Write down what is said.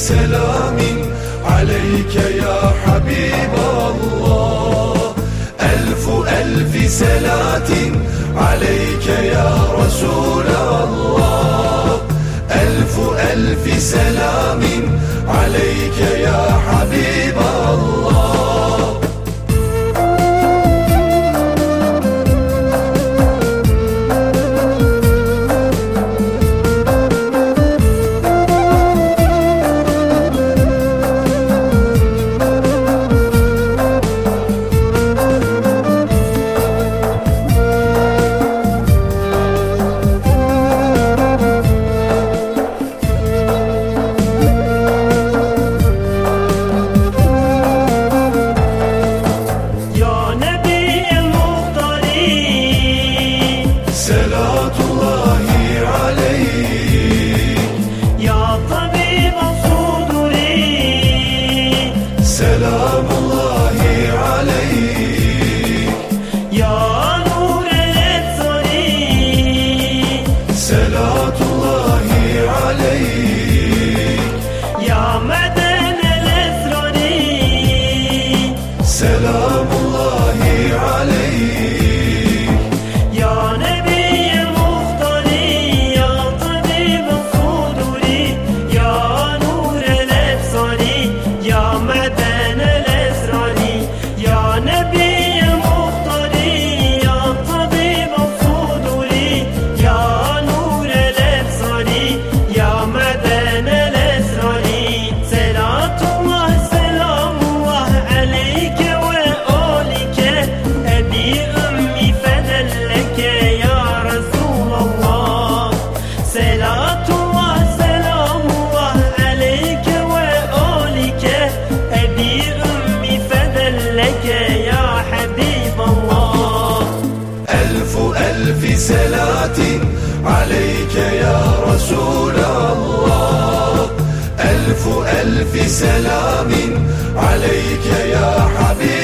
بسلام عليك يا حبيب الله. ألف ألف سلاة عليك يا رسول الله. ألف ألف سلام عليك يا حبيب الله. selam ألف صلاة عليك يا رسول الله. ألف ألف سلام عليك يا حبيب